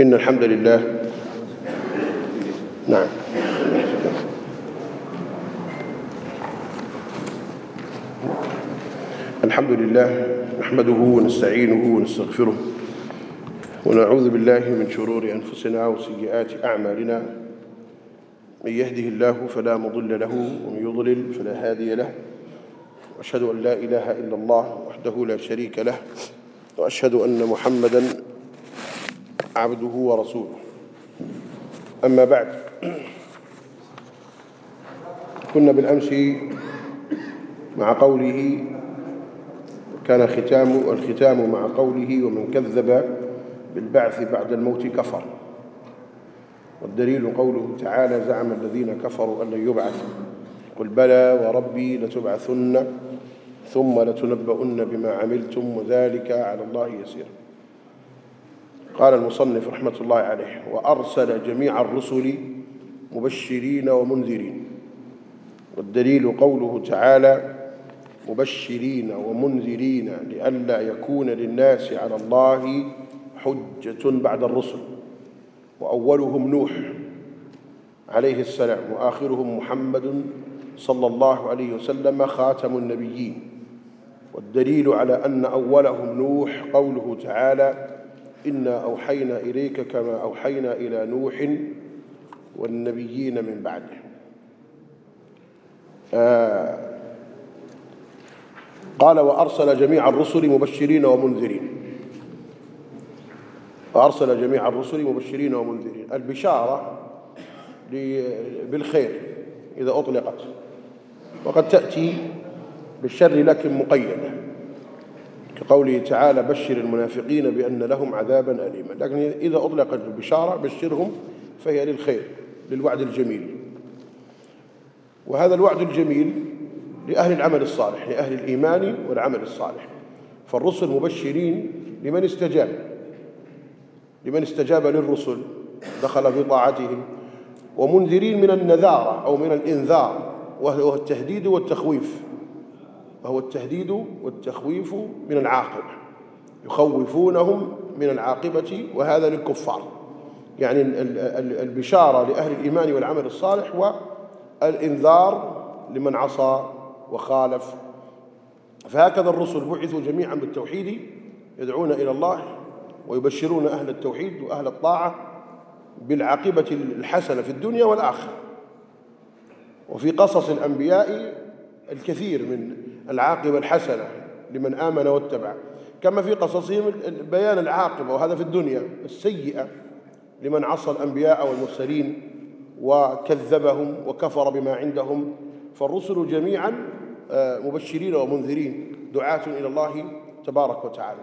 إن الحمد لله. نعم. الحمد لله نحمده ونستعينه ونستغفره ونعوذ بالله من شرور أنفسنا وسيئات أعمالنا. من يهده الله فلا مضل له ومن يضلل فلا هادي له. وأشهد أن لا إله إلا الله وحده لا شريك له. وأشهد أن محمدا عبده ورسوله. أما بعد كنا بالأمس مع قوله كان ختام الختام مع قوله ومن كذب بالبعث بعد الموت كفر. والدليل قوله تعالى زعم الذين كفروا أن لن يبعثوا قل بلى وربي لتبعثن ثم لتنبؤن بما عملتم وذلك على الله يسير. قال المصنف رحمة الله عليه وأرسل جميع الرسل مبشرين ومنذرين. والدليل قوله تعالى مبشرين ومنذرين لئلا يكون للناس على الله حجة بعد الرسل. وأولهم نوح عليه السلام وآخرهم محمد صلى الله عليه وسلم خاتم النبيين. والدليل على أن أولهم نوح قوله تعالى إنا أوحينا إليك كما أوحينا إلى نوح والنبيين من بعده آه قال وأرسل جميع الرسل مبشرين ومنذرين وأرسل جميع الرسل مبشرين ومنذرين البشارة بالخير إذا أطلقت وقد تأتي بالشر لكن مقيدة كقوله تعالى بشر المنافقين بأن لهم عذابا أليما. لكن إذا أطلقت البشارة بشرهم فهي للخير للوعد الجميل. وهذا الوعد الجميل لأهل العمل الصالح لأهل الإيمان والعمل الصالح. فالرسل مبشرين لمن استجاب لمن استجاب للرسل دخل في طاعتهم. ومنذرين من النذارة أو من الإنذار وهو التهديد والتخويف. وهو التهديد والتخويف من العاقبة يخوفونهم من العاقبة وهذا للكفار. يعني البشارة لأهل الإيمان والعمل الصالح والإنذار لمن عصى وخالف. فهكذا الرسل بعثوا جميعا بالتوحيد يدعون إلى الله ويبشرون أهل التوحيد وأهل الطاعة بالعاقبة الحسنة في الدنيا والآخرة. وفي قصص الأنبياء الكثير من العاقبة الحسنة لمن آمن واتبع. كما في قصصهم بيان العاقبة وهذا في الدنيا السيئة لمن عصى الأنبياء والمرسلين وكذبهم وكفر بما عندهم. فالرسل جميعا مبشرين ومنذرين دعاة إلى الله تبارك وتعالى.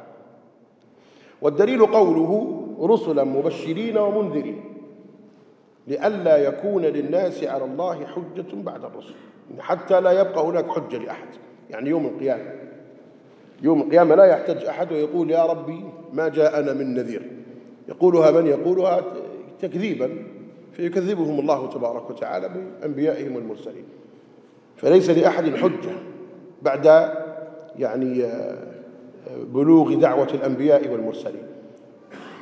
والدليل قوله رسلا مبشرين ومنذرين لئلا يكون للناس على الله حجة بعد الرسل حتى لا يبقى هناك حجة لأحد. يعني يوم القيامة. يوم القيامة لا يحتج أحد ويقول يا ربي ما جاءنا من نذير. يقولها من يقولها تكذيبا فيكذبهم الله تبارك وتعالى بأنبيائهم والمرسلين فليس لأحد حجة بعد يعني بلوغ دعوة الأنبياء والمرسلين.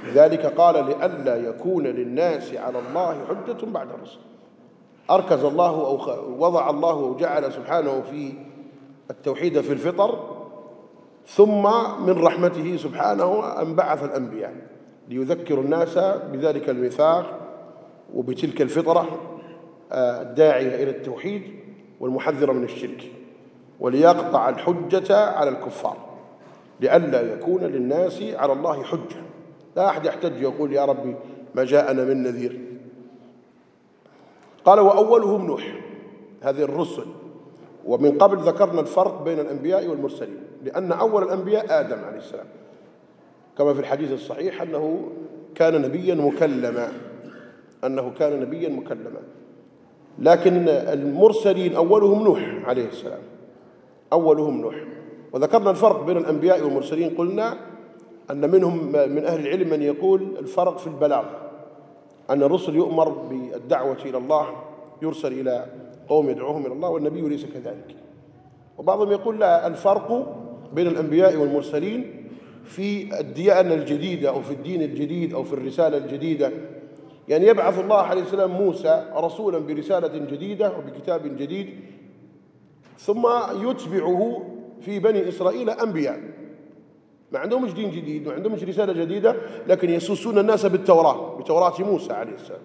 لذلك قال لئلا يكون للناس على الله حجة بعد الرسل أركز الله أو وضع الله وجعل سبحانه في التوحيد في الفطر ثم من رحمته سبحانه أن بعث الأنبياء ليذكر الناس بذلك الميثاق وبتلك الفطرة الداعية إلى التوحيد والمحذرة من الشرك وليقطع الحجة على الكفار لئلا يكون للناس على الله حجة. لا أحد يحتج يقول يا ربي ما جاءنا من نذير. قال وأولهم نوح هذه الرسل ومن قبل ذكرنا الفرق بين الأنبياء والمرسلين لأن أول الأنبياء آدم عليه السلام. كما في الحديث الصحيح أنه كان نبيا مكلما أنه كان نبيا مكلما. لكن المرسلين أولهم نوح عليه السلام. أولهم نوح. وذكرنا الفرق بين الأنبياء والمرسلين قلنا أن منهم من أهل العلم من يقول الفرق في البلاغ أن الرسل يؤمر بالدعوة إلى الله يرسل إلى قوم يدعوهم إلى الله والنبي ليس كذلك. وبعضهم يقول لا الفرق بين الأنبياء والمرسلين في الديانة الجديدة أو في الدين الجديد أو في الرسالة الجديدة. يعني يبعث الله عليه السلام موسى رسولا برسالة جديدة وبكتاب جديد ثم يتبعه في بني إسرائيل أنبياء. ما عندهمش دين جديد ما عندهمش رسالة جديدة لكن يسوسون الناس بالتوراة بتوراة موسى عليه السلام.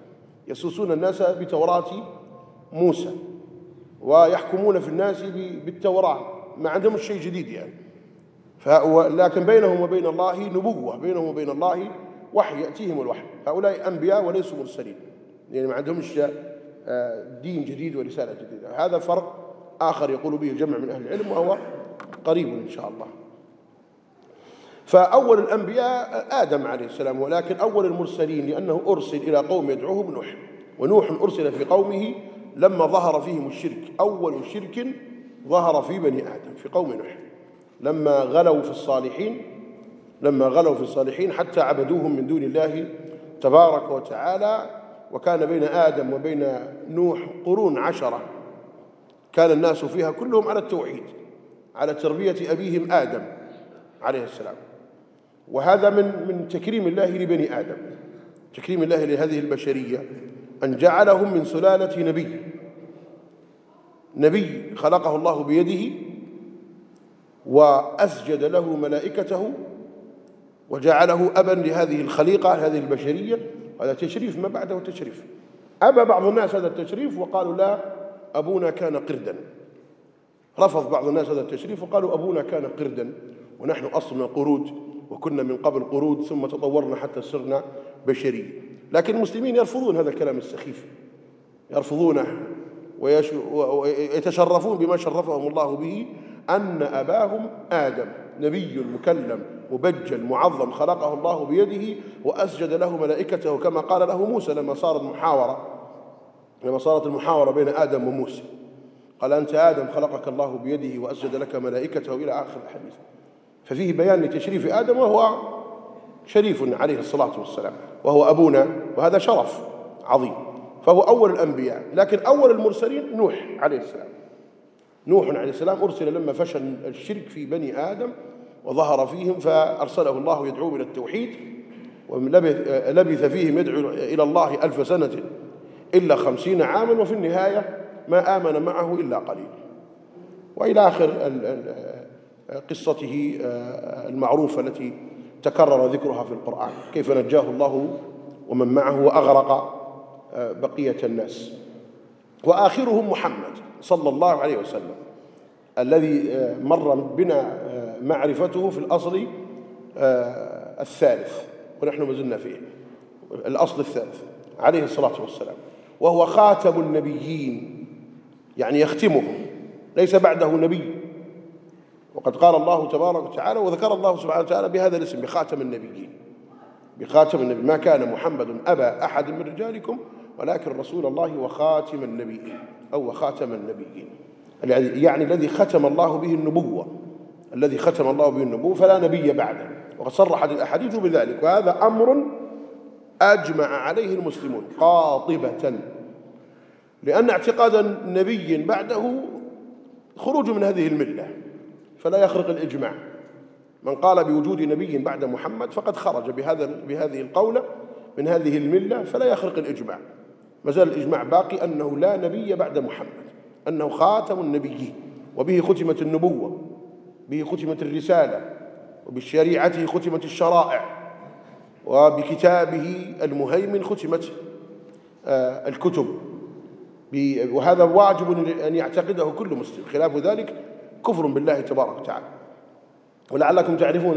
يسوسون الناس بتوراة موسى. ويحكمون في الناس بالتوراة ما عندهم شيء جديد يعني. لكن بينهم وبين الله نبوة بينهم وبين الله وحي يأتيهم الوحي. هؤلاء أنبياء وليسوا مرسلين. يعني ما عندهمش آه، دين جديد ورسالة جديدة. هذا فرق آخر يقول به جمع من أهل العلم وهو قريب إن شاء الله. فأول الأنبياء آدم عليه السلام ولكن أول المرسلين لأنه أرسل إلى قوم يدعوهم نوح ونوح أرسل في قومه لما ظهر فيهم الشرك أول شرك ظهر في بني آدم في قوم نوح. لما غلوا في الصالحين لما غلوا في الصالحين حتى عبدوهم من دون الله تبارك وتعالى وكان بين آدم وبين نوح قرون عشرة. كان الناس فيها كلهم على التوحيد على تربية أبيهم آدم عليه السلام. وهذا من من تكريم الله لبني آدم تكريم الله لهذه البشرية. أن جعلهم من سلالة نبي. نبي خلقه الله بيده وأسجد له ملائكته وجعله أبا لهذه الخليقة هذه البشرية. هذا تشريف ما بعده تشريف. أبى بعض الناس هذا التشريف وقالوا لا أبونا كان قردا. رفض بعض الناس هذا التشريف وقالوا أبونا كان قردا. ونحن أصلنا قرود وكنا من قبل قرود ثم تطورنا حتى صرنا بشرية. لكن المسلمين يرفضون هذا الكلام السخيف. يرفضونه ويتشرفون بما شرفهم الله به أن أباهم آدم نبي مكلم مبجل معظم خلقه الله بيده وأسجد له ملائكته كما قال له موسى لما صارت محاورة لما صارت المحاورة بين آدم وموسى. قال أنت آدم خلقك الله بيده وأسجد لك ملائكته إلى آخر الحديث. ففيه بيان لتشريف آدم وهو شريف عليه الصلاة والسلام وهو أبونا وهذا شرف عظيم. فهو أول الأنبياء لكن أول المرسلين نوح عليه السلام. نوح عليه السلام أرسل لما فشل الشرك في بني آدم وظهر فيهم فأرسله الله يدعو إلى التوحيد ولبث فيهم يدعو إلى الله ألف سنة إلا خمسين عاما وفي النهاية ما آمن معه إلا قليل. وإلى آخر قصته آه، المعروفة التي تكرر ذكرها في القرآن. كيف نجاه الله ومن معه وأغرق آه، بقية الناس. وآخرهم محمد صلى الله عليه وسلم الذي آه، مر بنا معرفته في الأصل الثالث ونحن ما زلنا فيه الأصل الثالث عليه الصلاة والسلام. وهو خاتم النبيين يعني يختمهم ليس بعده نبي. وقد قال الله تبارك وتعالى وذكر الله سبحانه وتعالى بهذا الاسم بخاتم النبيين. بخاتم النبي ما كان محمد أبا أحد من رجالكم ولكن رسول الله وخاتم النبيين أو وخاتم النبيين. يعني الذي ختم الله به النبوة. الذي ختم الله به النبوة فلا نبي بعده. وقد صرحت الأحاديث بذلك. وهذا أمر أجمع عليه المسلمون قاطبة. لأن اعتقاد نبي بعده خروج من هذه الملة. فلا يخرق الإجماع. من قال بوجود نبي بعد محمد فقد خرج بهذا بهذه القولة من هذه الملة فلا يخرق الإجماع. ما زال الإجماع باقي أنه لا نبي بعد محمد أنه خاتم النبيين وبه ختمت النبوة به ختمت الرسالة وبشريعته ختمت الشرائع وبكتابه المهيمن ختمت آه، الكتب. وهذا واجب أن يعتقده كل مسلم. خلاف ذلك كفر بالله تبارك وتعالى. ولعلكم تعرفون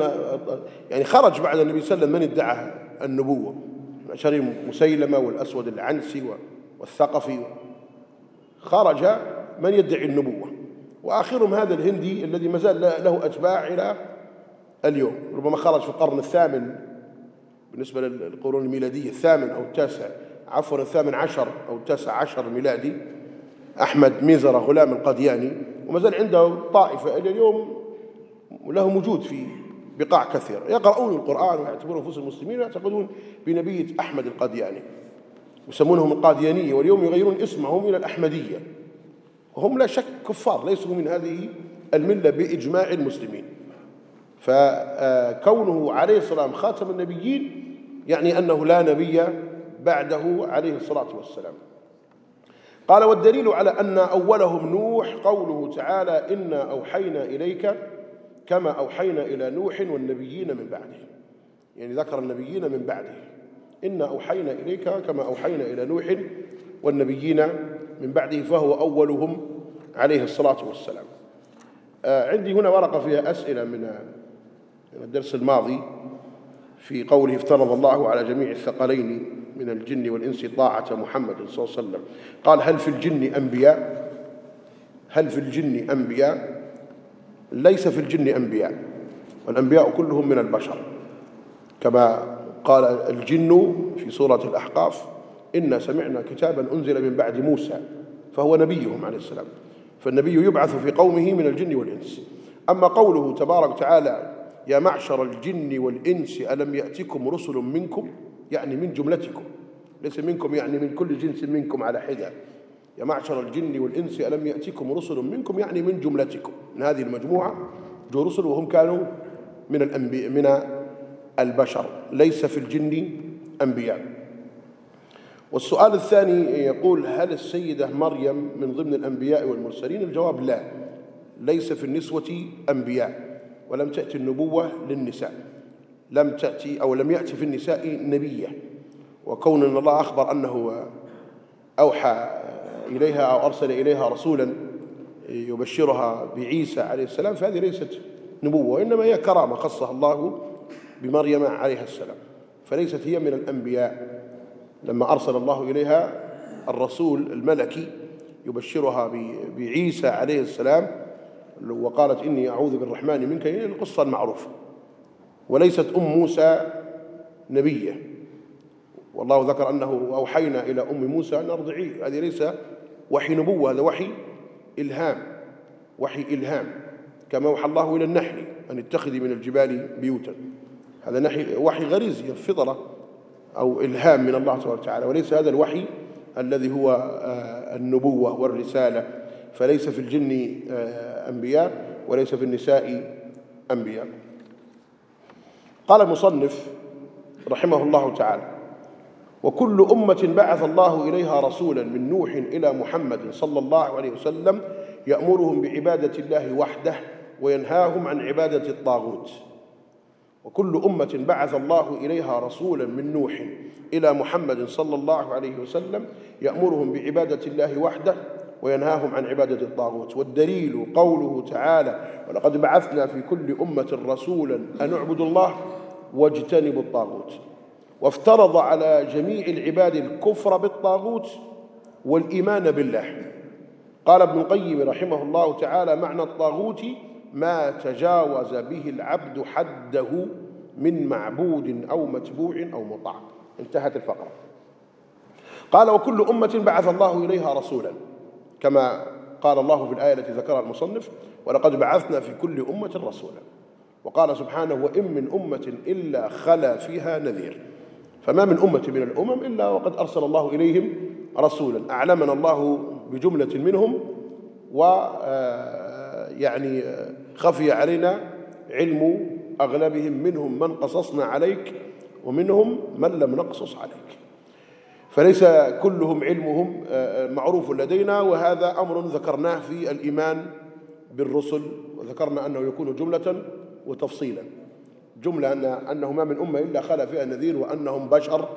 يعني خرج بعد النبي صلى الله عليه وسلم من ادعى النبوة؟ شريم مسيلمة والأسود العنسي والثقفي. خرج من يدعي النبوة. وآخرهم هذا الهندي الذي ما زال له أتباع إلى اليوم. ربما خرج في القرن الثامن بالنسبة للقرون الميلادية الثامن أو التاسع عفوا الثامن عشر أو التاسع عشر ميلادي. أحمد ميزرة غلام القدياني وما زال عنده طائفة إلى اليوم ولهم وجود في بقاع كثيرة يقرؤون القرآن ويعتبرون أنفسهم مسلمين ويعتقدون بنبية أحمد القادياني. يسمونهم القاديانية واليوم يغيرون اسمهم إلى الأحمدية. وهم لا شك كفار ليسوا من هذه الملة بإجماع المسلمين. فكونه عليه السلام خاتم النبيين يعني أنه لا نبي بعده عليه الصلاة والسلام. قال والدليل على أن أولهم نوح قوله تعالى إنا أوحينا إليك كما أوحينا إلى نوح والنبيين من بعده. يعني ذكر النبيين من بعده. إنا أوحينا إليك كما أوحينا إلى نوح والنبيين من بعده فهو أولهم عليه الصلاة والسلام. آه، عندي هنا ورقة فيها أسئلة من الدرس الماضي في قوله افترض الله على جميع الثقلين من الجن والإنس طاعة محمد صلى الله عليه وسلم. قال هل في الجن أنبياء؟ هل في الجن أنبياء؟ ليس في الجن أنبياء. والأنبياء كلهم من البشر. كما قال الجن في سورة الأحقاف إنا سمعنا كتابا أنزل من بعد موسى فهو نبيهم عليه السلام. فالنبي يبعث في قومه من الجن والإنس. أما قوله تبارك وتعالى يا معشر الجن والإنس ألم يأتكم رسل منكم؟ يعني من جملتكم ليس منكم يعني من كل جنس منكم على حدة يا معشر الجن والإنس ألم يأتكم رسل منكم يعني من جملتكم؟ من هذه المجموعة جو رسل وهم كانوا من الأنبياء من البشر ليس في الجن أنبياء. والسؤال الثاني يقول هل السيدة مريم من ضمن الأنبياء والمرسلين؟ الجواب لا ليس في النسوة أنبياء ولم تأتي النبوة للنساء. لم تأتي أو لم يأتي في النساء نبية. وكون أن الله أخبر أنه أوحى إليها أو أرسل إليها رسولا يبشرها بعيسى عليه السلام فهذه ليست نبوة وإنما هي كرامة خصها الله بمريم عليها السلام. فليست هي من الأنبياء. لما أرسل الله إليها الرسول الملكي يبشرها بعيسى عليه السلام وقالت إني أعوذ بالرحمن منك هي القصة المعروفة. وليست أم موسى نبية. والله ذكر أنه أوحينا إلى أم موسى أن أرضعيه هذه ليس وحي نبوة هذا وحي إلهام وحي إلهام كما أوحى الله إلى النحل أن اتخذي من الجبال بيوتا. هذا وحي غريزي الفطرة أو إلهام من الله سبحانه وتعالى. وليس هذا الوحي الذي هو آه، النبوة والرسالة. فليس في الجن آه، أنبياء وليس في النساء أنبياء. قال المصنف رحمه الله تعالى وكل أمة بعث الله إليها رسولا من نوح إلى محمد صلى الله عليه وسلم يأمرهم بعبادة الله وحده وينهاهم عن عبادة الطاغوت. وكل أمة بعث الله إليها رسولا من نوح إلى محمد صلى الله عليه وسلم يأمرهم بعبادة الله وحده وينهاهم عن عبادة الطاغوت. والدليل قوله تعالى ولقد بعثنا في كل أمة رسولا أن اعبدوا الله واجتنبوا الطاغوت. وافترض على جميع العباد الكفر بالطاغوت والإيمان بالله. قال ابن القيم رحمه الله تعالى معنى الطاغوت ما تجاوز به العبد حده من معبود أو متبوع أو مطاع. انتهت الفقرة. قال وكل أمة بعث الله إليها رسولا. كما قال الله في الآية التي ذكرها المصنف ولقد بعثنا في كل أمة رسولا. وقال سبحانه وإن من أمة إلا خلا فيها نذير. فما من أمة من الأمم إلا وقد أرسل الله إليهم رسولا. أعلمنا الله بجملة منهم و آه، يعني آه، خفي علينا علم أغلبهم منهم من قصصنا عليك ومنهم من لم نقصص عليك. فليس كلهم علمهم آه، معروف لدينا وهذا أمر ذكرناه في الإيمان بالرسل وذكرنا أنه يكون جملة وتفصيلا. جملة أن أنه ما من أمة إلا خلا فيها نذير وأنهم بشر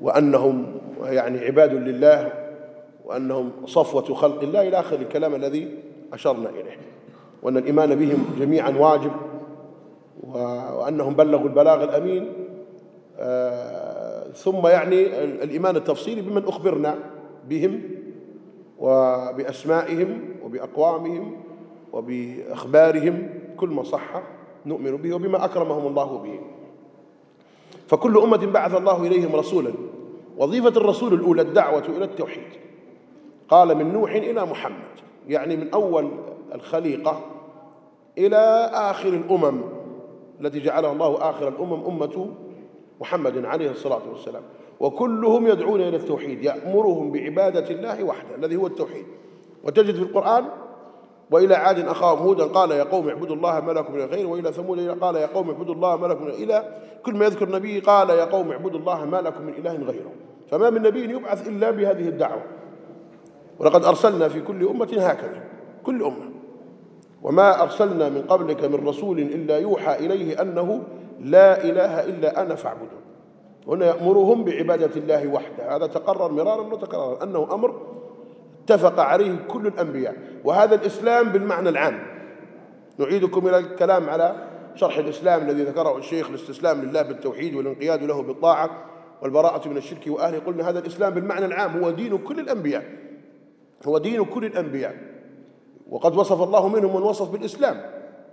وأنهم يعني عباد لله وأنهم صفوة خلق الله إلى آخر الكلام الذي أشرنا إليه. وأن الإيمان بهم جميعا واجب وأنهم بلغوا البلاغ الأمين. آه، ثم يعني الإيمان التفصيلي بمن أخبرنا بهم وبأسمائهم وبأقوامهم وبأخبارهم كل ما صح نؤمن به وبما أكرمهم الله به. فكل أمة بعث الله إليهم رسولا. وظيفة الرسول الأولى الدعوة إلى التوحيد. قال من نوح إلى محمد. يعني من أول الخليقة إلى آخر الأمم. التي جعلها الله آخر الأمم أمة محمد عليه الصلاة والسلام. وكلهم يدعون إلى التوحيد. يأمرهم بعبادة الله وحده الذي هو التوحيد. وتجد في القرآن وإلى عاد أخاهم هودا قال يا قوم اعبدوا الله ما لكم من غيره وإلى ثمود قال يا قوم اعبدوا الله ما لكم من إلى كل ما يذكر النبي قال يا قوم اعبدوا الله ما لكم من إله غيره. فما من نبي يبعث إلا بهذه الدعوة. ولقد أرسلنا في كل أمة هكذا. كل أمة. وما أرسلنا من قبلك من رسول إلا يوحى إليه أنه لا إله إلا أنا فاعبدون. هنا يأمرهم بعبادة الله وحده. هذا تقرر مرارا وتكرارا. أنه أمر اتفق عليه كل الأنبياء. وهذا الإسلام بالمعنى العام. نعيدكم إلى الكلام على شرح الإسلام الذي ذكره الشيخ الاستسلام لله بالتوحيد والانقياد له بالطاعة والبراءة من الشرك وأهله. قلنا هذا الإسلام بالمعنى العام. هو دين كل الأنبياء. هو دين كل الأنبياء. وقد وصف الله منهم من وصف بالإسلام.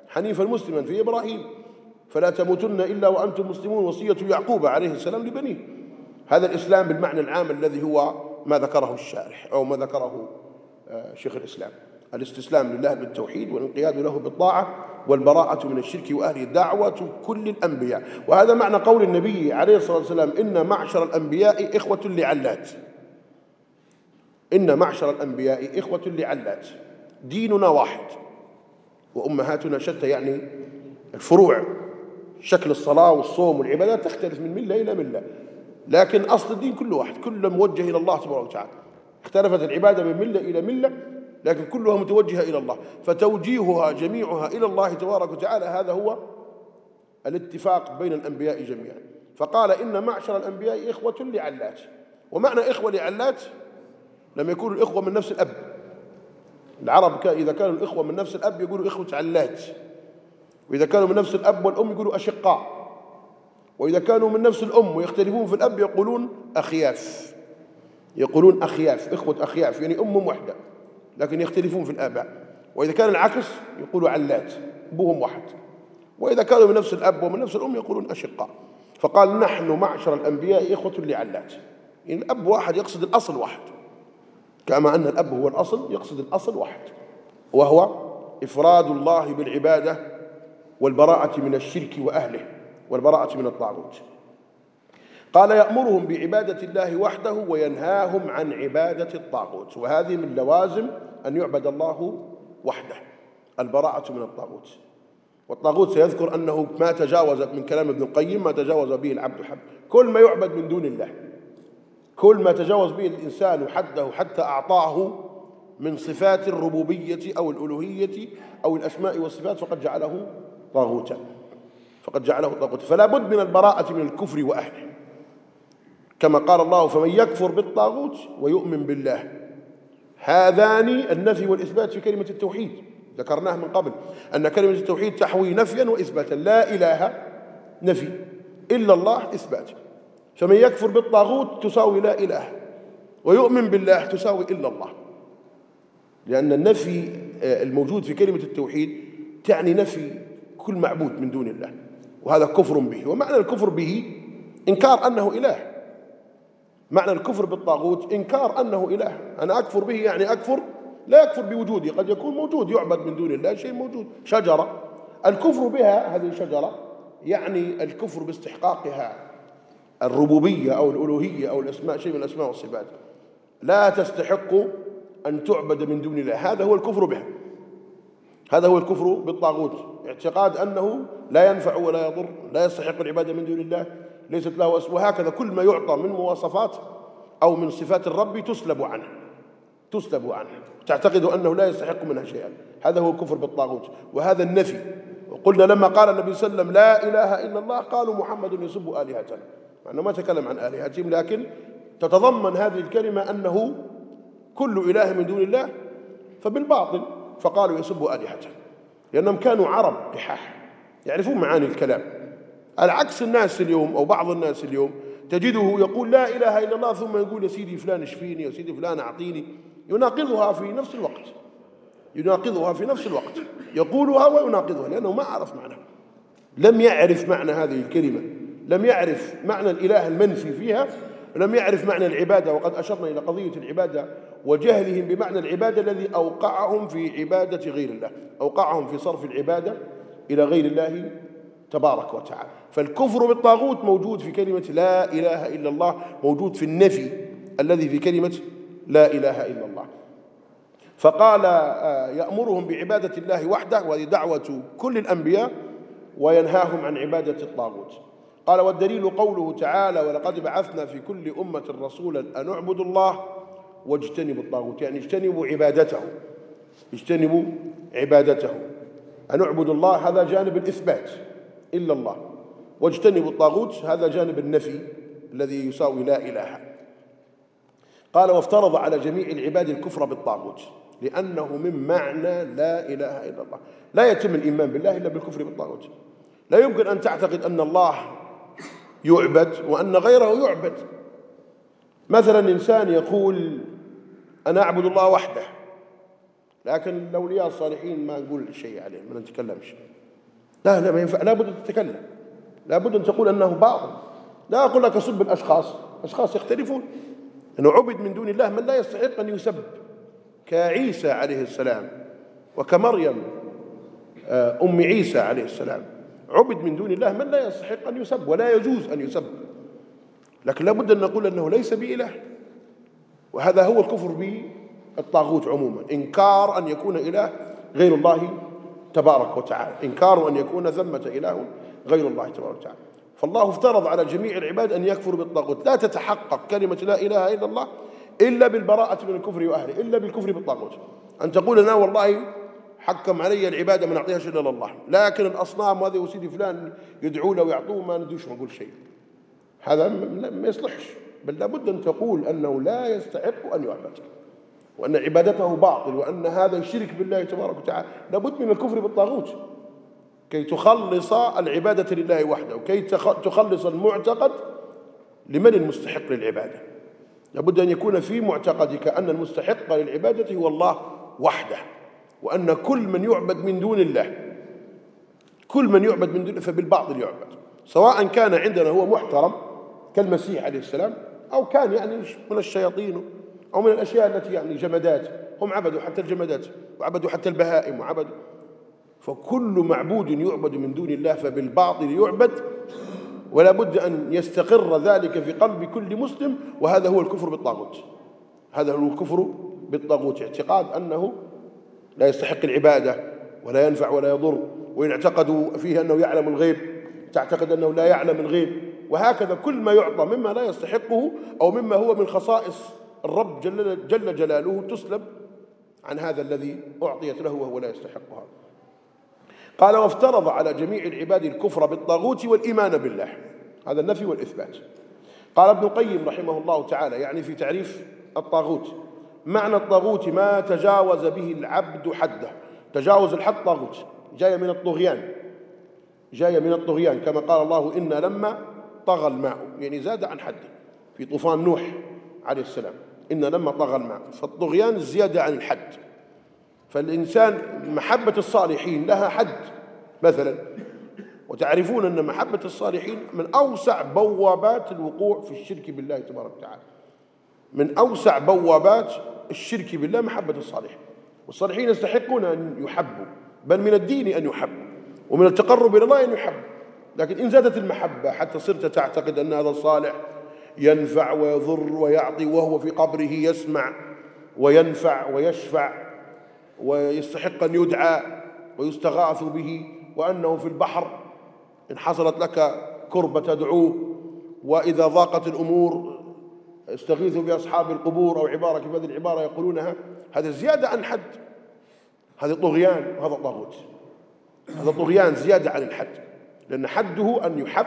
حنيفا مسلما في إبراهيم. فلا تموتن إلا وأنتم مسلمون. وصية يعقوب عليه السلام لبنيه. هذا الإسلام بالمعنى العام الذي هو ما ذكره الشارح أو ما ذكره آه، شيخ الإسلام. الاستسلام لله بالتوحيد والانقياد له بالطاعة والبراءة من الشرك وأهله دعوة كل الأنبياء. وهذا معنى قول النبي عليه الصلاة والسلام إن معشر الأنبياء إخوة لعلات. إن معشر الأنبياء إخوة لعلات. ديننا واحد. وأمهاتنا شتى يعني الفروع. شكل الصلاة والصوم والعبادات تختلف من ملة إلى ملة. لكن أصل الدين كله واحد كله موجه إلى الله تبارك وتعالى. اختلفت العبادة من ملة إلى ملة لكن كلها متوجهة إلى الله. فتوجيهها جميعها إلى الله تبارك وتعالى هذا هو الاتفاق بين الأنبياء جميعا. فقال إن معشر الأنبياء إخوة لعلات. ومعنى إخوة لعلات لم يكونوا الإخوة من نفس الأب. العرب إذا كانوا الإخوة من نفس الأب يقولوا إخوة علات. وإذا كانوا من نفس الأب والأم يقولوا أشقاء. وإذا كانوا من نفس الأم ويختلفون في الأب يقولون أخياف. يقولون أخياف إخوة أخياف يعني أم واحدة لكن يختلفون في الآباء. وإذا كان العكس يقولوا علات أبوهم واحد. وإذا كانوا من نفس الأب ومن نفس الأم يقولون أشقاء. فقال نحن معشر الأنبياء إخوة لعلات. يعني الأب واحد يقصد الأصل واحد. كما أن الأب هو الأصل يقصد الأصل واحد. وهو إفراد الله بالعبادة والبراءة من الشرك وأهله. والبراءة من الطاغوت. قال يأمرهم بعبادة الله وحده وينهاهم عن عبادة الطاغوت. وهذه من لوازم أن يعبد الله وحده البراءة من الطاغوت. والطاغوت سيذكر أنه ما تجاوز من كلام ابن القيم ما تجاوز به العبد حد كل ما يعبد من دون الله كل ما تجاوز به الإنسان حده حتى أعطاه من صفات الربوبية أو الألوهية أو الأسماء والصفات فقد جعله طاغوتا. فقد جعله طاغوتا فلا بد من البراءة من الكفر وأهله. كما قال الله فمن يكفر بالطاغوت ويؤمن بالله. هذان النفي والإثبات في كلمة التوحيد. ذكرناه من قبل أن كلمة التوحيد تحوي نفيا وإثباتا. لا إله نفي إلا الله إثبات. فمن يكفر بالطاغوت تساوي لا إله ويؤمن بالله تساوي إلا الله. لأن النفي آه، الموجود في كلمة التوحيد تعني نفي كل معبود من دون الله. وهذا كفر به. ومعنى الكفر به إنكار أنه إله. معنى الكفر بالطاغوت إنكار أنه إله. أنا أكفر به يعني أكفر لا يكفر بوجوده قد يكون موجود يعبد من دون الله شيء موجود. شجرة. الكفر بها هذه الشجرة يعني الكفر باستحقاقها. الربوبية أو الألوهية أو الأسماء شيء من الأسماء والصفات. لا تستحق أن تعبد من دون الله. هذا هو الكفر بها. هذا هو الكفر بالطاغوت. اعتقاد أنه لا ينفع ولا يضر لا يستحق العبادة من دون الله. ليست له اسم وهكذا كل ما يعطى من مواصفات أو من صفات الرب تسلب عنه تسلب عنه. تعتقد أنه لا يستحق منها شيئا. هذا هو الكفر بالطاغوت. وهذا النفي. وقلنا لما قال النبي صلى الله عليه وسلم لا إله إلا الله قالوا محمد يسب آلهتنا. مع أنه ما تكلم عن آلهتهم لكن تتضمن هذه الكلمة أنه كل إله من دون الله فبالباطل فقالوا يسب آلهتنا. لأنهم كانوا عرب قحاح يعرفون معاني الكلام. العكس الناس اليوم أو بعض الناس اليوم تجده يقول لا إله إلا الله ثم يقول يا سيدي فلان اشفيني يا سيدي فلان أعطيني. يناقضها في نفس الوقت. يناقضها في نفس الوقت. يقولها ويناقضها لأنه ما عرف معنى. لم يعرف معنى هذه الكلمة. لم يعرف معنى الإله المنفي فيها. لم يعرف معنى العبادة. وقد أشرنا إلى قضية العبادة وجهلهم بمعنى العبادة الذي أوقعهم في عبادة غير الله أوقعهم في صرف العبادة إلى غير الله تبارك وتعالى. فالكفر بالطاغوت موجود في كلمة لا إله إلا الله موجود في النفي الذي في كلمة لا إله إلا الله. فقال آه، يأمرهم بعبادة الله وحده وهذه دعوة كل الأنبياء وينهاهم عن عبادة الطاغوت. قال والدليل قوله تعالى ولقد بعثنا في كل أمة رسولا أن اعبدوا الله واجتنبوا الطاغوت يعني اجتنبوا عبادته اجتنبوا عبادته. أن اعبدوا الله هذا جانب الإثبات إلا الله. واجتنبوا الطاغوت هذا جانب النفي الذي يساوي لا إله. قال وافترض على جميع العباد الكفر بالطاغوت لأنه من معنى لا إله إلا الله. لا يتم الإيمان بالله إلا بالكفر بالطاغوت. لا يمكن أن تعتقد أن الله يعبد وأن غيره يعبد. مثلا إنسان يقول أنا أعبد الله وحده. لكن الأولياء الصالحين ما نقول شيء عليهم ما نتكلمش لا لا ما ينفع لابد أن تتكلم. لابد أن تقول أنه باطل. لا أقول لك صب الأشخاص أشخاص يختلفون. أنه عبد من دون الله من لا يستحق أن يسب. كعيسى عليه السلام وكمريم آه، أم عيسى عليه السلام. عبد من دون الله من لا يستحق أن يسب ولا يجوز أن يسب. لكن لابد أن نقول أنه ليس بإله. وهذا هو الكفر بالطاغوت عموما. إنكار أن يكون إله غير الله تبارك وتعالى. إنكار أن يكون ثمة إله غير الله تبارك وتعالى. فالله افترض على جميع العباد أن يكفروا بالطاغوت. لا تتحقق كلمة لا إله إلا الله إلا بالبراءة من الكفر وأهله إلا بالكفر بالطاغوت. أن تقول أنا والله حكم علي العبادة ما نعطيهاش إلا لله لكن الأصنام وهذا وسيدي فلان يدعوا له ويعطوه ما ندوش نقول شيء. هذا ما يصلحش. بل لابد أن تقول أنه لا يستحق أن يعبد وأن عبادته باطل وأن هذا الشرك بالله تبارك وتعالى لابد من الكفر بالطاغوت. كي تخلص العبادة لله وحده وكي تخلص المعتقد لمن المستحق للعبادة. لابد أن يكون في معتقدك أن المستحق للعبادة هو الله وحده وأن كل من يعبد من دون الله كل من يعبد من دون فبالباطل يعبد سواء كان عندنا هو محترم كالمسيح عليه السلام أو كان يعني من الشياطين أو من الأشياء التي يعني جمادات هم عبدوا حتى الجمادات وعبدوا حتى البهائم وعبدوا. فكل معبود يعبد من دون الله فبالباطل يعبد ولا بد أن يستقر ذلك في قلب كل مسلم وهذا هو الكفر بالطاغوت. هذا هو الكفر بالطاغوت. اعتقاد أنه لا يستحق العبادة ولا ينفع ولا يضر. وإن اعتقدوا فيه أنه يعلم الغيب تعتقد أنه لا يعلم الغيب. وهكذا كل ما يعطى مما لا يستحقه أو مما هو من خصائص الرب جل, جل جلاله تسلب عن هذا الذي أعطيت له وهو لا يستحقها. قال وافترض على جميع العباد الكفر بالطاغوت والإيمان بالله. هذا النفي والإثبات. قال ابن القيم رحمه الله تعالى يعني في تعريف الطاغوت. معنى الطاغوت ما تجاوز به العبد حده. تجاوز الحد طاغوت. جاية من الطغيان. جاية من الطغيان. كما قال الله إن لما طغى الماء. يعني زاد عن حده. في طوفان نوح عليه السلام. إن لما طغى الماء فالطغيان الزيادة عن الحد. فالإنسان محبة الصالحين لها حد مثلا. وتعرفون أن محبة الصالحين من أوسع بوابات الوقوع في الشرك بالله تبارك وتعالى. من أوسع بوابات الشرك بالله محبة الصالحين. والصالحين يستحقون أن يحبوا بل من الدين أن يحبوا ومن التقرب إلى الله أن يحبوا. لكن إن زادت المحبة حتى صرت تعتقد أن هذا الصالح ينفع ويضر ويعطي وهو في قبره يسمع وينفع ويشفع ويستحق أن يدعى ويستغاث به وأنه في البحر إن حصلت لك كربة تدعوه وإذا ضاقت الأمور استغيثوا بأصحاب القبور أو عبارة كيف هذه العبارة يقولونها هذا زيادة عن حد هذا طغيان وهذا طاغوت هذا طغيان زيادة عن الحد. لأن حده أن يحب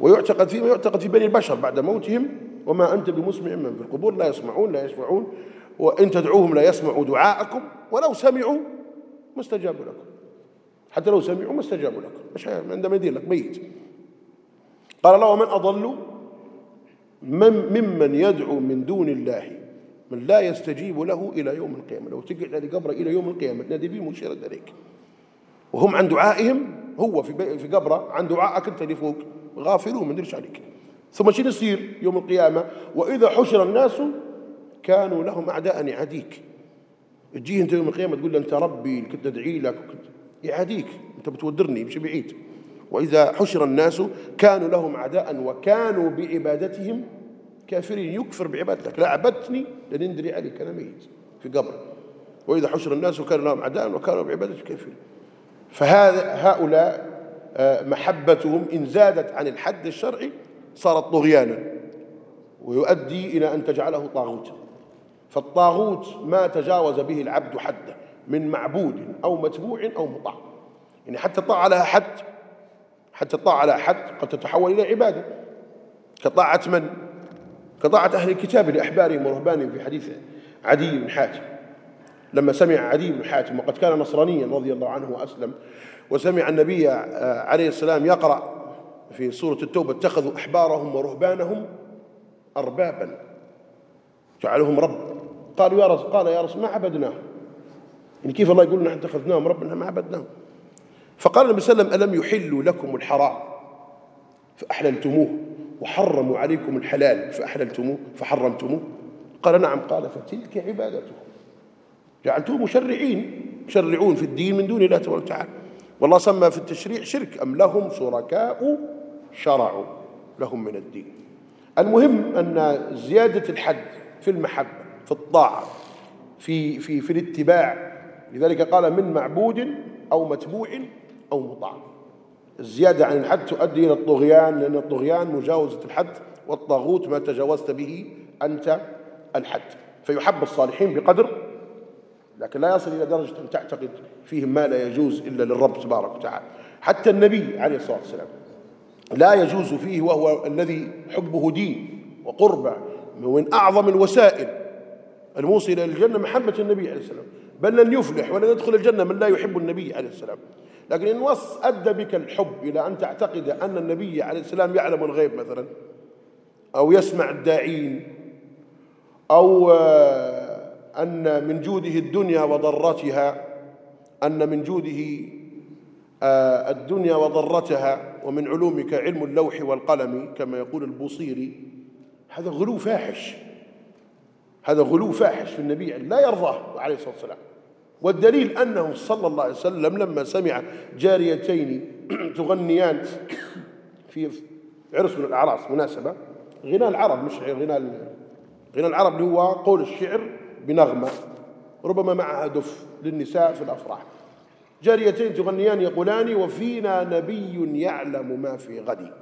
ويعتقد فيما يعتقد في بني البشر بعد موتهم وما أنت بمسمع من في القبور لا يسمعون لا يسمعون وإن تدعوهم لا يسمعوا دعاءكم ولو سمعوا ما استجابوا لكم. حتى لو سمعوا ما استجابوا لكم. مش عندما يدير لك ميت. قال الله ومن أضل من ممن يدعو من دون الله من لا يستجيب له إلى يوم القيامة. لو تقعد على قبره إلى يوم القيامة تنادي به مشير عليك. وهم عن دعائهم هو في في قبره عن دعائك أنت اللي فوق غافلون ما ندريش عليك. ثم شنو يصير يوم القيامة؟ وإذا حشر الناس كانوا لهم أعداء يعاديك. تجيه أنت يوم القيامة تقول له أنت ربي كنت أدعي لك يعاديك. أنت بتودرني مش بعيد. وإذا حشر الناس كانوا لهم أعداء وكانوا بعبادتهم كافرين. يكفر بعبادتك. لا عبدتني لن ندري عليك أنا ميت في قبر. وإذا حشر الناس كانوا لهم أعداء وكانوا بعبادة كافرين. فهؤلاء آه، محبتهم إن زادت عن الحد الشرعي صارت طغيانا ويؤدي إلى أن تجعله طاغوتا فالطاغوت ما تجاوز به العبد حده من معبود أو متبوع أو مطاع. يعني حتى الطاعة لها حد حتى الطاعة لها حد قد تتحول إلى عبادة. كطاعة من؟ كطاعة أهل الكتاب لأحبارهم ورهبانهم في حديث عدي بن حاتم. لما سمع عدي بن حاتم وقد كان نصرانيا رضي الله عنه وأسلم وسمع النبي عليه السلام يقرأ في سورة التوبة اتخذوا أحبارهم ورهبانهم أربابا. جعلهم رب. قالوا يا رسول قال يا رسول ما عبدناهم يعني كيف الله يقول نحن اتخذناهم ربنا ما عبدناهم؟ فقال النبي صلى الله عليه وسلم ألم يحلوا لكم الحرام؟ فأحللتموه. وحرموا عليكم الحلال؟ فأحللتموه. فحرمتموه؟ قال نعم. قال فتلك عبادته جعلتوه مشرعين يشرعون في الدين من دون الله تبارك وتعالى. والله سمى في التشريع شرك أم لهم شركاء؟ شرعوا لهم من الدين. المهم أن زيادة الحد في المحبة في الطاعة في, في, في الاتباع. لذلك قال من معبود أو متبوع أو مطاع. الزيادة عن الحد تؤدي إلى الطغيان لأن الطغيان مجاوزة الحد والطاغوت ما تجاوزت به أنت الحد. فيحب الصالحين بقدر لكن لا يصل إلى درجة أن تعتقد فيهم ما لا يجوز إلا للرب تبارك وتعالى. حتى النبي عليه الصلاة والسلام لا يجوز فيه وهو الذي حبه دين وقربة من أعظم الوسائل الموصلة إلى الجنة محبة النبي عليه السلام. بل لن يفلح ولن يدخل الجنة من لا يحب النبي عليه السلام. لكن إن وص أدى بك الحب إلى أن تعتقد أن النبي عليه السلام يعلم الغيب مثلا أو يسمع الداعين أو آه، أن من جوده الدنيا وضرتها أن من جوده آه، الدنيا وضرتها ومن علومك علم اللوح والقلم كما يقول البوصيري هذا غلو فاحش. هذا غلو فاحش في النبي لا يرضاه عليه الصلاة والسلام. والدليل أنه صلى الله عليه وسلم لما سمع جاريتين تغنيان في عرس من الأعراس مناسبة. غنى العرب مش غنى غنى العرب اللي هو قول الشعر بنغمة ربما معها دف للنساء في الأفراح. جاريتين تغنيان يقولان وفينا نبي يعلم ما في غد.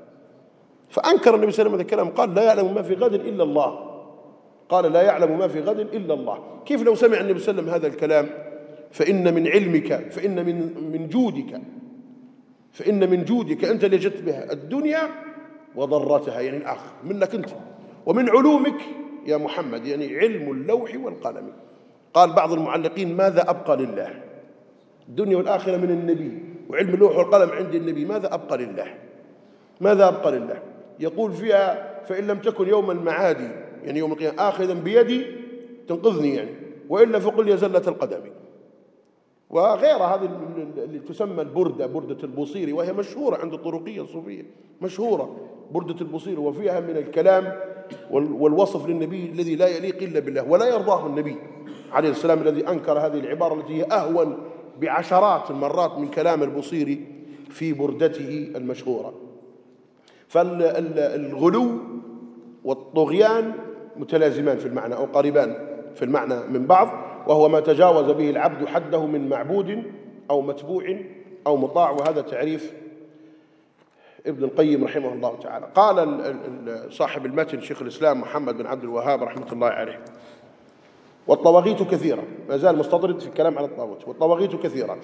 فأنكر النبي صلى الله عليه وسلم هذا الكلام قال لا يعلم ما في غد إلا الله. قال لا يعلم ما في غد إلا الله. كيف لو سمع النبي صلى الله عليه وسلم هذا الكلام؟ فإن من علمك فإن من من جودك فإن من جودك أنت اللي جت بها الدنيا وضرتها. يعني الآخر منك أنت. ومن علومك يا محمد يعني علم اللوح والقلم. قال بعض المعلقين ماذا أبقى لله؟ الدنيا والآخرة من النبي وعلم اللوح والقلم عند النبي ماذا أبقى لله؟ ماذا أبقى لله؟ يقول فيها فإن لم تكن يوم المعادي يعني يوم القيامة آخذا بيدي تنقذني يعني وإلا فقل يا زلة القدم. وغير هذه اللي تسمى البردة بردة البوصيري وهي مشهورة عند الطرقية الصوفية مشهورة. بردة البوصيري وفيها من الكلام والوصف للنبي الذي لا يليق إلا بالله ولا يرضاه النبي عليه السلام الذي أنكر هذه العبارة التي هي أهون بعشرات المرات من كلام البوصيري في بردته المشهورة. فالغلو والطغيان متلازمان في المعنى أو قريبان في المعنى من بعض وهو ما تجاوز به العبد حده من معبود أو متبوع أو مطاع وهذا تعريف ابن القيم رحمه الله تعالى. قال صاحب المتن شيخ الإسلام محمد بن عبد الوهاب رحمة الله عليه. والطواغيت كثيرة. ما زال مستطرد في الكلام على الطاغوت. والطواغيت كثيرة.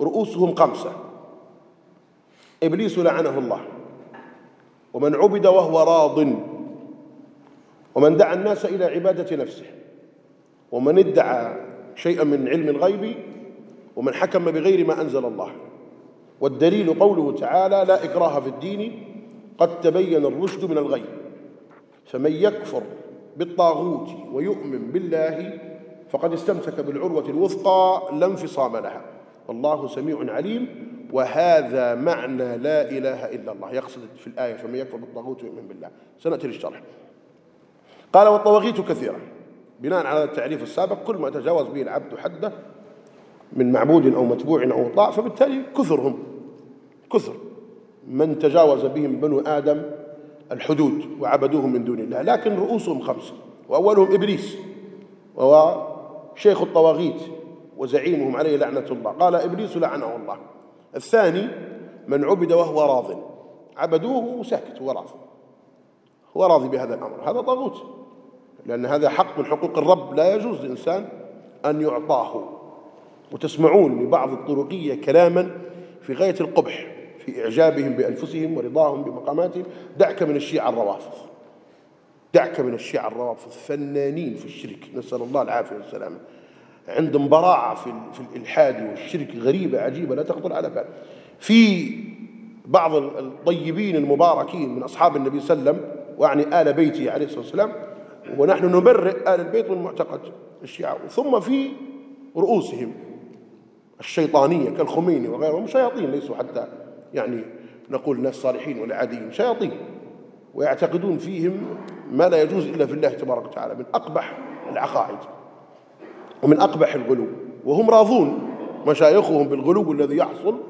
رؤوسهم خمسة. إبليس لعنه الله. ومن عبد وهو راض. ومن دعا الناس إلى عبادة نفسه. ومن ادعى شيئا من علم الغيب. ومن حكم بغير ما أنزل الله. والدليل قوله تعالى لا إكراه في الدين قد تبين الرشد من الغي. فمن يكفر بالطاغوت ويؤمن بالله فقد استمسك بالعروة الوثقى لا انفصام لها. والله سميع عليم. وهذا معنى لا إله إلا الله. يقصد في الآية فمن يكفر بالطاغوت ويؤمن بالله. سنأتي للشرح. قال والطواغيت كثيرة. بناء على التعريف السابق كل ما تجاوز به العبد حده من معبود أو متبوع أو طاع فبالتالي كثرهم كثر. من تجاوز بهم بنو آدم الحدود وعبدوهم من دون الله لكن رؤوسهم خمسة وأولهم إبليس وهو شيخ الطواغيت وزعيمهم عليه لعنة الله. قال إبليس لعنه الله. الثاني من عبد وهو راض. عبدوه وساكت هو راض. هو راضي بهذا الأمر. هذا طاغوت لأن هذا حق من حقوق الرب. لا يجوز للإنسان أن يعطاه. وتسمعون لبعض الطرقية كلاما في غاية القبح في إعجابهم بأنفسهم ورضاهم بمقاماتهم. دعك من الشيعة الروافض. دعك من الشيعة الروافض. فنانين في الشرك. نسأل الله العافية والسلامة. عندهم براعة في, في الإلحاد والشرك غريبة عجيبة لا تخطر على بال. في بعض الطيبين المباركين من أصحاب النبي صلى الله عليه وسلم وعني آل بيته عليه الصلاة والسلام ونحن نبرئ آل البيت من معتقد الشيعة. ثم في رؤوسهم. الشيطانية كالخميني وغيرهم شياطين ليسوا حتى يعني نقول ناس صالحين ولا عاديين شياطين. ويعتقدون فيهم ما لا يجوز إلا في الله تبارك وتعالى من أقبح العقائد ومن أقبح الغلو. وهم راضون مشايخهم بالغلو الذي يحصل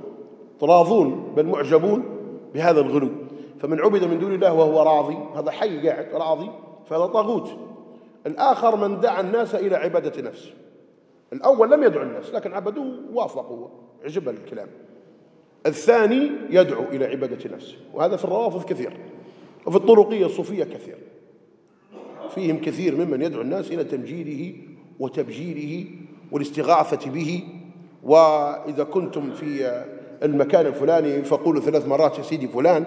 راضون بل معجبون بهذا الغلو. فمن عبد من دون الله وهو راضي هذا حي قاعد راضي فهذا طاغوت. الآخر من دعا الناس إلى عبادة نفسه. الأول لم يدعو الناس لكن عبدوه وافقوا عجب الكلام. الثاني يدعو إلى عبادة نفسه وهذا في الروافض كثير وفي الطرقية الصوفية كثير. فيهم كثير ممن يدعو الناس إلى تمجيده وتبجيله والاستغاثة به وإذا كنتم في المكان الفلاني فقولوا ثلاث مرات يا سيدي فلان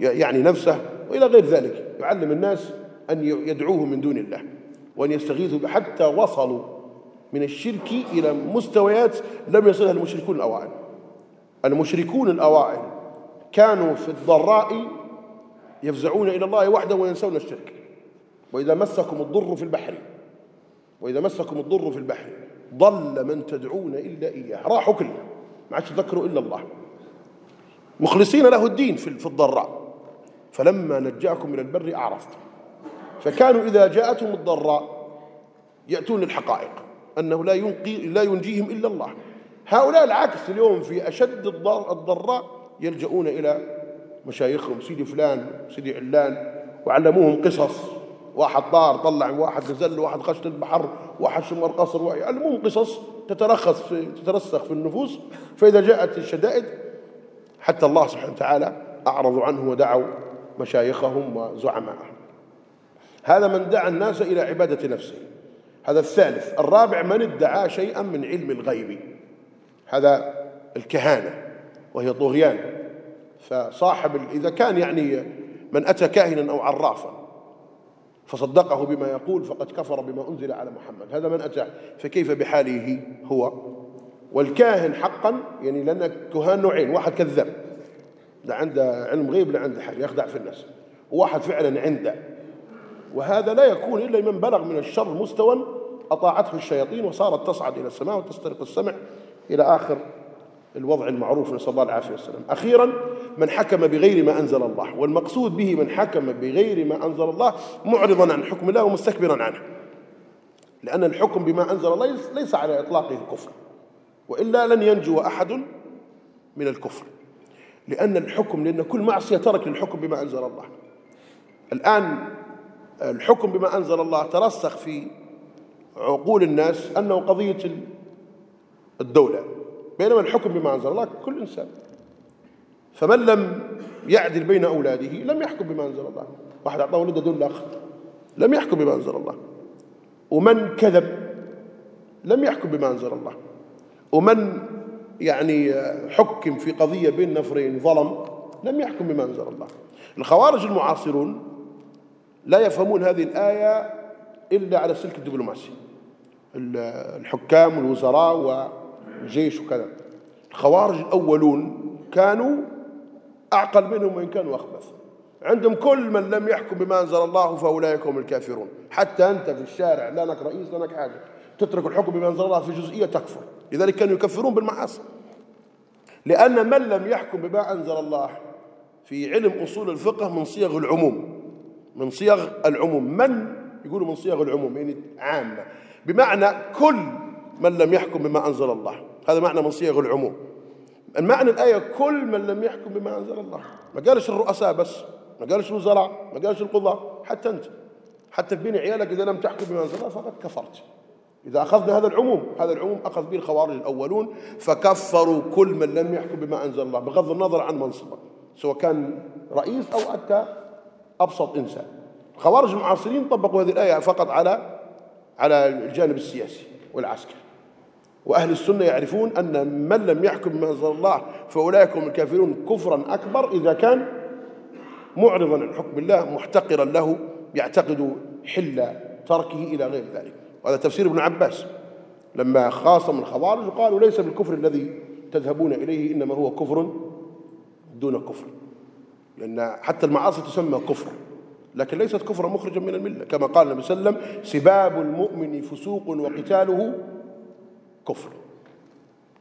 يعني نفسه وإلى غير ذلك. يعلم الناس أن يدعوه من دون الله وأن يستغيثوا حتى وصلوا من الشرك إلى مستويات لم يصلها المشركون الأوائل. المشركون الأوائل كانوا في الضراء يفزعون إلى الله وحده وينسون الشرك. وإذا مسكم الضر في البحر وإذا مسكم الضر في البحر ضل من تدعون إلا إياه. راحوا كله ما عادش تذكروا إلا الله. مخلصين له الدين في الضراء. فلما نجاكم من البر أعرفتم. فكانوا إذا جاءتهم الضراء يأتون الحقائق أنه لا ينقي لا ينجيهم إلا الله. هؤلاء العكس اليوم في أشد الضراء يلجؤون إلى مشايخهم. سيدي فلان سيدي علان وعلموهم قصص. واحد طار طلع واحد نزل واحد خش البحر واحد شمر قصر يعلموهم قصص تترخص في تترسخ في النفوس. فإذا جاءت الشدائد حتى الله سبحانه وتعالى أعرضوا عنه ودعوا مشايخهم وزعمائهم هذا من دعا الناس إلى عبادة نفسه. هذا الثالث الرابع من ادعى شيئا من علم الغيب. هذا الكهانة وهي طغيان. فصاحب إذا كان يعني من أتى كاهنا أو عرافا فصدقه بما يقول فقد كفر بما أنزل على محمد. هذا من أتى فكيف بحاله هو؟ والكاهن حقا يعني لأن الكهان نوعين واحد كذاب لا عنده علم غيب لا عنده حاجة يخدع في الناس. وواحد فعلا عنده. وهذا لا يكون إلا من بلغ من الشر مستوى أطاعته الشياطين وصارت تصعد إلى السماء وتسترق السمع إلى آخر الوضع المعروف نسأل الله العافية والسلام. أخيرا من حكم بغير ما أنزل الله والمقصود به من حكم بغير ما أنزل الله معرضا عن حكم الله ومستكبرا عنه. لأن الحكم بما أنزل الله ليس على إطلاقه الكفر وإلا لن ينجو أحد من الكفر. لأن الحكم لأن كل معصية ترك للحكم بما أنزل الله. الآن الحكم بما أنزل الله ترسخ في عقول الناس أنه قضية الدولة بينما الحكم بما أنزل الله كل إنسان. فمن لم يعدل بين أولاده لم يحكم بما أنزل الله. واحد أعطاه ولده دون الآخر. لم يحكم بما أنزل الله. ومن كذب لم يحكم بما أنزل الله. ومن يعني حكم في قضية بين نفرين ظلم لم يحكم بما أنزل الله. الخوارج المعاصرون لا يفهمون هذه الآية إلا على السلك الدبلوماسي الحكام والوزراء والجيش وكذا. الخوارج الأولون كانوا أعقل منهم وإن كانوا أخبث. عندهم كل من لم يحكم بما أنزل الله فأولئك هم الكافرون. حتى أنت في الشارع لانك رئيس لانك حاجة. تترك الحكم بما أنزل الله في جزئية تكفر. لذلك كانوا يكفرون بالمعاصي. لأن من لم يحكم بما أنزل الله في علم أصول الفقه من صيغ العموم. من صيغ العموم. من؟ يقولوا من صيغ العموم يعني عامة. بمعنى كل من لم يحكم بما أنزل الله. هذا معنى من صيغ العموم. المعنى الآية كل من لم يحكم بما أنزل الله. ما قالش الرؤساء بس ما قالش الوزراء ما قالش القضاة حتى أنت. حتى بين عيالك إذا لم تحكم بما أنزل الله فقد كفرت. إذا أخذنا هذا العموم هذا العموم أخذ به الخوارج الأولون فكفروا كل من لم يحكم بما أنزل الله. بغض النظر عن منصبه سواء كان رئيس أو حتى أبسط إنسان. الخوارج المعاصرين طبقوا هذه الآية فقط على على الجانب السياسي والعسكري. وأهل السنة يعرفون أن من لم يحكم بما أنزل الله فأولئك هم الكافرون كفرا أكبر إذا كان معرضا عن حكم الله محتقرا له يعتقد حل تركه إلى غير ذلك. وهذا تفسير ابن عباس. لما خاصم الخوارج قالوا ليس بالكفر الذي تذهبون إليه إنما هو كفر دون كفر. لأن حتى المعاصي تسمى كفر. لكن ليست كفرا مخرجا من الملة. كما قال النبي صلى الله عليه وسلم سباب المؤمن فسوق وقتاله كفر.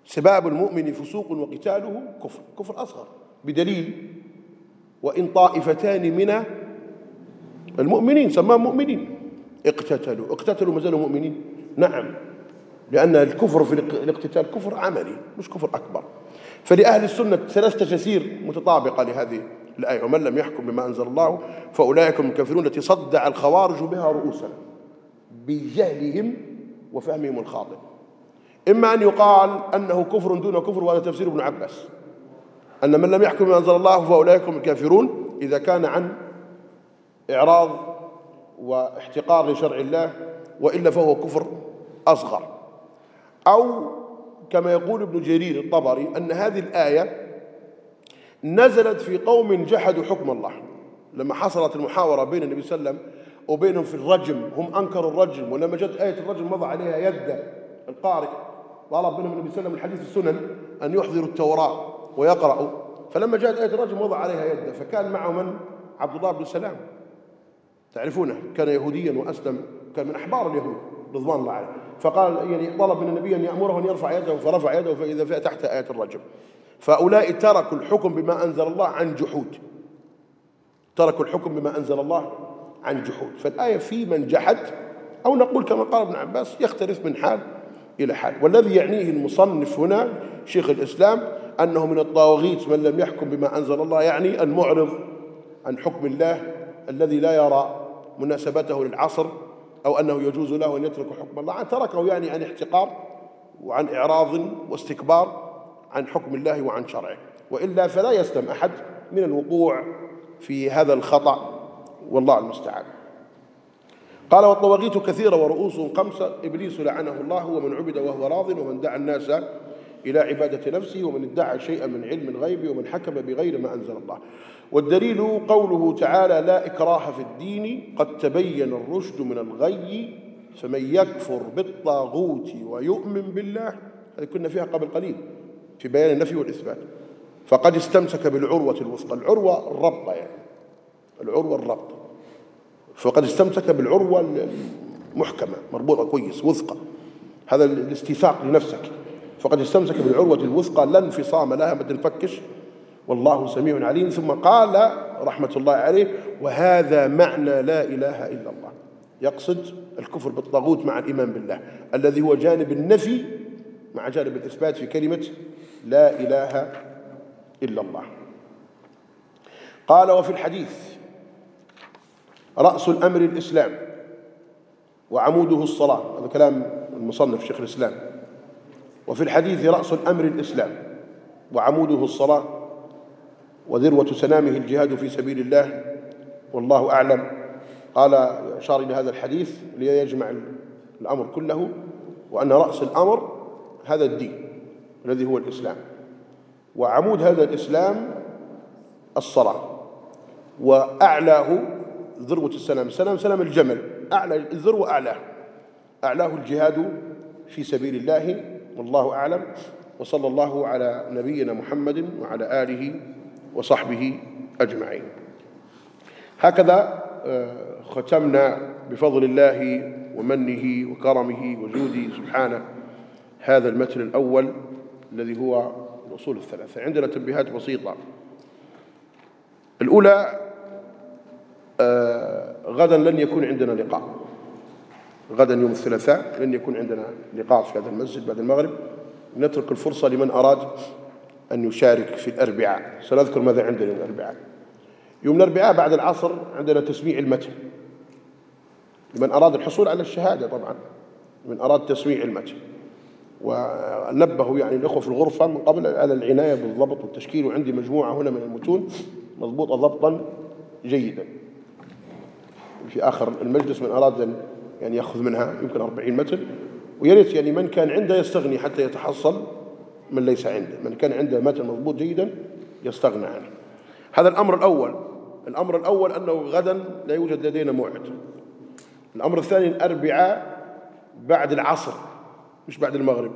سباب المؤمن فسوق وقتاله كفر. كفر أصغر. بدليل وإن طائفتان من المؤمنين سماهم مؤمنين. اقتتلوا. اقتتلوا ما زالوا مؤمنين. نعم. لأن الكفر في الاقتتال كفر عملي مش كفر أكبر. فلأهل السنة ثلاث تفاسير متطابقة لهذه الآية ومن لم يحكم بما أنزل الله فأولئك هم الكافرون التي صدع الخوارج بها رؤوسنا بجهلهم وفهمهم الخاطئ. إما أن يقال أنه كفر دون كفر وهذا تفسير ابن عباس. أن من لم يحكم بما أنزل الله فأولئك هم الكافرون. إذا كان عن إعراض واحتقار لشرع الله وإلا فهو كفر أصغر. أو كما يقول ابن جرير الطبري أن هذه الآية نزلت في قوم جحدوا حكم الله. لما حصلت المحاورة بين النبي صلى الله عليه وسلم وبينهم في الرجم هم أنكروا الرجم ولما جت آية الرجم وضع عليها يد القارئ طلب منهم النبي صلى الله عليه وسلم الحديث السنن أن يحضروا التوراة ويقرأوا. فلما جاءت آية الرجم وضع عليها يده فكان معه من؟ عبد الله بن سلام. تعرفونه؟ كان يهوديا وأسلم كان من أحبار اليهود رضوان الله عليه. فقال يعني طلب من النبي أن يأمره أن يرفع يده فرفع يده فإذا فئ تحت آية الرجم. فأولئك تركوا الحكم بما أنزل الله عن جحود. تركوا الحكم بما أنزل الله عن جحود. فالآية في من جحد أو نقول كما قال ابن عباس يختلف من حال إلى حال. والذي يعنيه المصنف هنا شيخ الإسلام أنه من الطواغيت من لم يحكم بما أنزل الله يعني المعرض عن حكم الله الذي لا يرى مناسبته للعصر أو أنه يجوز له أن يترك حكم الله. تركه يعني عن احتقار وعن إعراض واستكبار. عن حكم الله وعن شرعه. وإلا فلا يسلم أحد من الوقوع في هذا الخطأ والله المستعان. قال والطواغيت كثيرة ورؤوسهم خمسة إبليس لعنه الله ومن عبد وهو راض ومن دعا الناس إلى عبادة نفسه ومن ادعى شيئا من علم الغيب ومن حكم بغير ما أنزل الله. والدليل قوله تعالى لا إكراه في الدين قد تبين الرشد من الغي فمن يكفر بالطاغوت ويؤمن بالله. هذه كنا فيها قبل قليل. في بيان النفي والإثبات. فقد استمسك بالعروة الوثقى العروة الربطة يعني. العروة الربطة فقد استمسك بالعروة المحكمة. مربوطة كويس. وثقة. هذا الاستيثاق لنفسك. فقد استمسك بالعروة الوثقى. لا انفصام لها ما تنفكش والله سميع عليم. ثم قال رحمة الله عليه وهذا معنى لا إله إلا الله. يقصد الكفر بالطاغوت مع الإيمان بالله. الذي هو جانب النفي مع جانب الإثبات في كلمة لا إله إلا الله. قال وفي الحديث رأس الأمر الإسلام وعموده الصلاة. هذا كلام المصنف شيخ الإسلام. وفي الحديث رأس الأمر الإسلام وعموده الصلاة وذروة سنامه الجهاد في سبيل الله. والله أعلم. قال أشار إلى هذا الحديث ليجمع الأمر كله وأن رأس الأمر هذا الدين الذي هو الإسلام. وعمود هذا الإسلام الصلاة. وأعلاه ذروة السلام. السلام سلام الجمل. أعلى الذروة أعلاه أعلاه الجهاد في سبيل الله. والله أعلم. وصلى الله على نبينا محمد وعلى آله وصحبه أجمعين. هكذا آه، ختمنا بفضل الله ومنه وكرمه وجوده. سبحانه. هذا المتن الأول الذي هو الأصول الثلاثة. عندنا تنبيهات بسيطة. الأولى آه غدا لن يكون عندنا لقاء. غدا يوم الثلاثاء لن يكون عندنا لقاء في هذا المسجد بعد المغرب. نترك الفرصة لمن أراد أن يشارك في الأربعاء. سنذكر ماذا عندنا يوم الأربعاء. يوم الأربعاء بعد العصر عندنا تسميع المتن. لمن أراد الحصول على الشهادة طبعا. من أراد تسميع المتن. ونبهوا يعني الأخوة في الغرفة من قبل على العناية بالضبط والتشكيل وعندي مجموعة هنا من المتون مضبوطة ضبطا جيدا. في آخر المجلس من أراد أن يعني يأخذ منها يمكن 40 متن ويريت يعني من كان عنده يستغني حتى يتحصل من ليس عنده. من كان عنده متن مضبوط جيدا يستغنى عنه. هذا الأمر الأول. الأمر الأول أنه غدا لا يوجد لدينا موعد. الأمر الثاني الأربعاء بعد العصر. مش بعد المغرب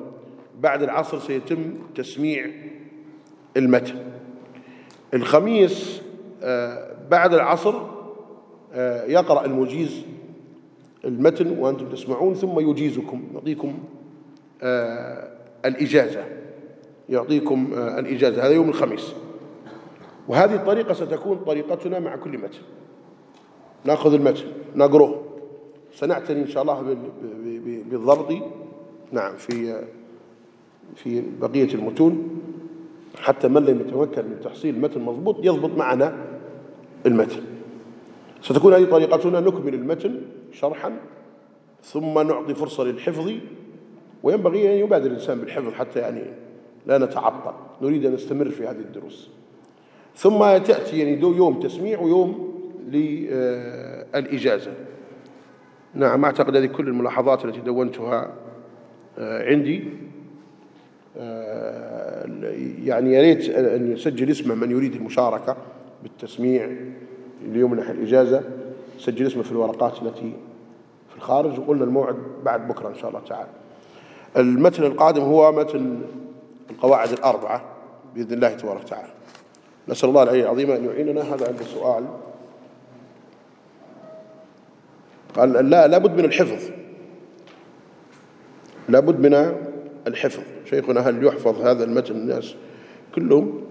بعد العصر سيتم تسميع المتن. الخميس آه، بعد العصر آه، يقرأ المجيز المتن وأنتم تسمعون ثم يجيزكم يعطيكم آه، الإجازة يعطيكم الإجازة. هذا يوم الخميس. وهذه الطريقة ستكون طريقتنا مع كل متن. نأخذ المتن نقروه سنعتني إن شاء الله بالضبط نعم في في بقية المتون حتى من لم يتمكن من تحصيل متن مضبوط يضبط معنا المتن. ستكون هذه طريقتنا نكمل المتن شرحا ثم نعطي فرصة للحفظ وينبغي أن يبادر الإنسان بالحفظ حتى يعني لا نتعطل. نريد أن نستمر في هذه الدروس. ثم تأتي يعني يوم تسميع ويوم للإجازة. نعم أعتقد هذه كل الملاحظات التي دونتها عندي. آه، يعني يا ريت أن يسجل اسمه من يريد المشاركة بالتسميع ليمنح الإجازة. سجل اسمه في الورقات التي في الخارج. وقلنا الموعد بعد بكرة إن شاء الله تعالى. المتن القادم هو متن القواعد الأربعة بإذن الله تبارك وتعالى. نسأل الله العلي العظيم أن يعيننا. هذا عند السؤال قال لا لابد من الحفظ. لابد من الحفظ. شيخنا هل يحفظ هذا المتن الناس كلهم؟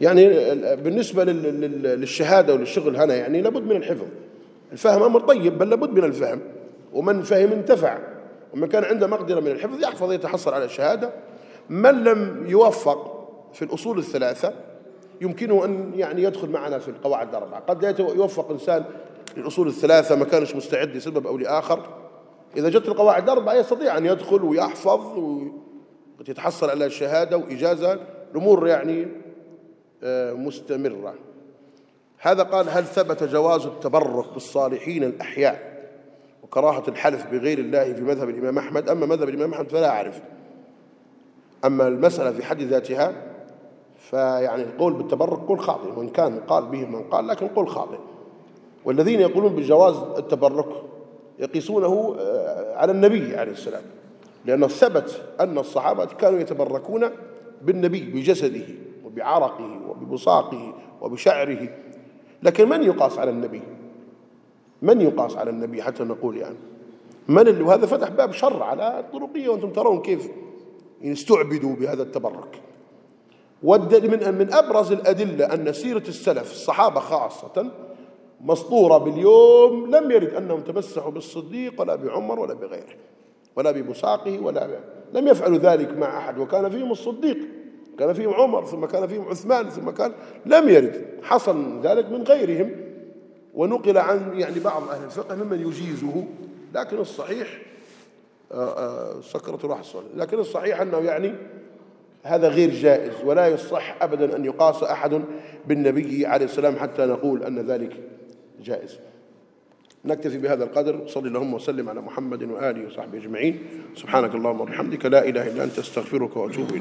يعني بالنسبة للشهادة وللشغل هنا يعني لابد من الحفظ. الفهم أمر طيب بل لابد من الفهم. ومن فهم انتفع. ومن كان عنده مقدرة من الحفظ يحفظ يتحصل على الشهادة. من لم يوفق في الأصول الثلاثة يمكنه أن يعني يدخل معنا في القواعد الأربعة. قد يوفق إنسان للأصول الثلاثة ما كانش مستعد لسبب أو لآخر. إذا جت القواعد الأربعة يستطيع أن يدخل ويحفظ ويتحصل على الشهادة وإجازة. الأمور يعني آه، مستمرة. هذا قال هل ثبت جواز التبرك بالصالحين الأحياء وكراهة الحلف بغير الله في مذهب الإمام أحمد؟ أما مذهب الإمام أحمد فلا أعرف. أما المسألة في حد ذاتها فيعني القول بالتبرك قول خاطئ. وإن كان قال به من قال لكن قول خاطئ. والذين يقولون بجواز التبرك يقيسونه آه، على النبي عليه السلام. لأنه ثبت أن الصحابة كانوا يتبركون بالنبي بجسده وبعرقه وببصاقه وبشعره. لكن من يقاس على النبي؟ من يقاس على النبي حتى نقول يعني؟ من اللي وهذا فتح باب شر على الطرقية وأنتم ترون كيف استعبدوا بهذا التبرك. من من أبرز الأدلة أن سيرة السلف الصحابة خاصة مسطورة باليوم لم يرد أنهم تمسحوا بالصديق ولا بعمر ولا بغيره ولا ببساقه ولا ب... لم يفعلوا ذلك مع أحد وكان فيهم الصديق كان فيهم عمر ثم كان فيهم عثمان ثم كان لم يرد حصل ذلك من غيرهم ونقل عن يعني بعض أهل الفقه ممن يجيزه لكن الصحيح آه، آه، سكرة راح لكن الصحيح أنه يعني هذا غير جائز ولا يصح أبدا أن يقاس أحد بالنبي عليه السلام حتى نقول أن ذلك جائز. نكتفي بهذا القدر. صلى اللهم وسلم على محمد وآله وصحبه أجمعين. سبحانك اللهم وبحمدك لا إله إلا أنت أستغفرك وأتوب إليك.